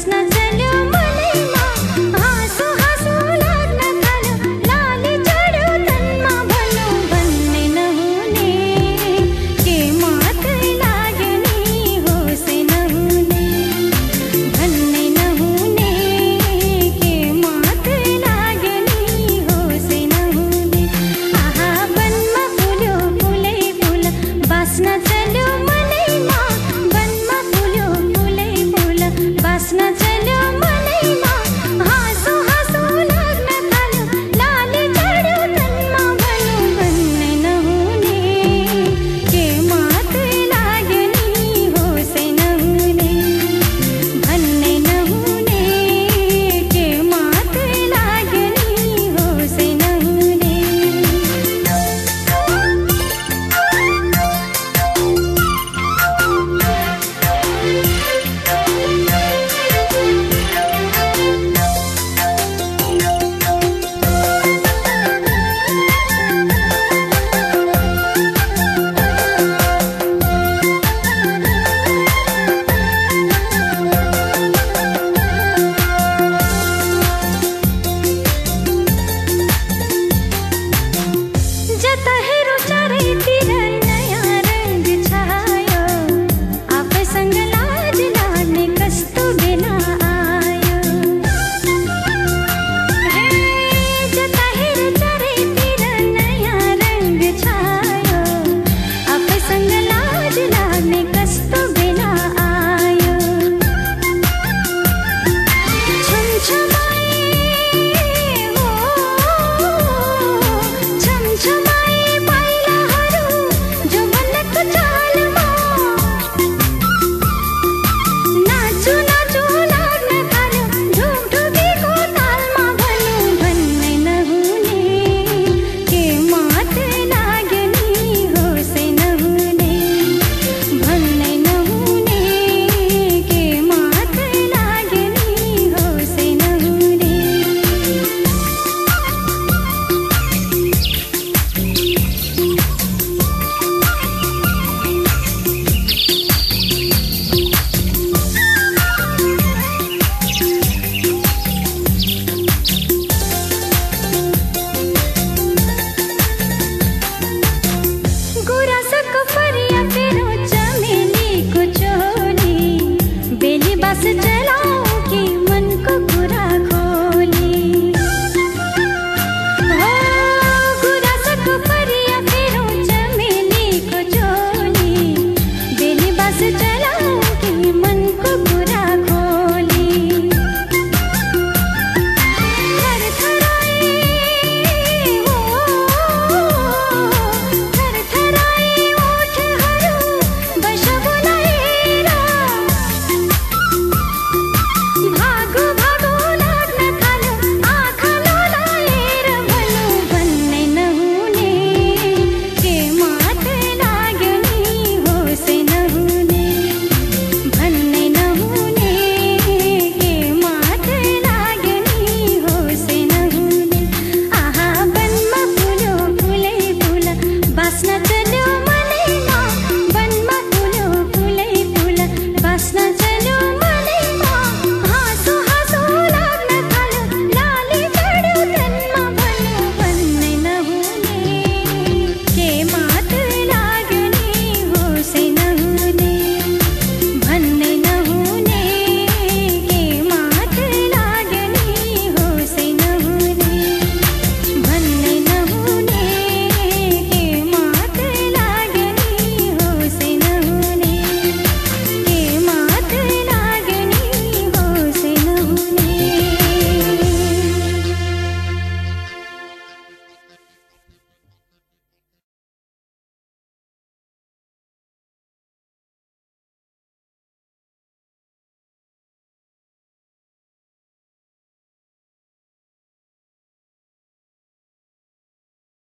Christmas.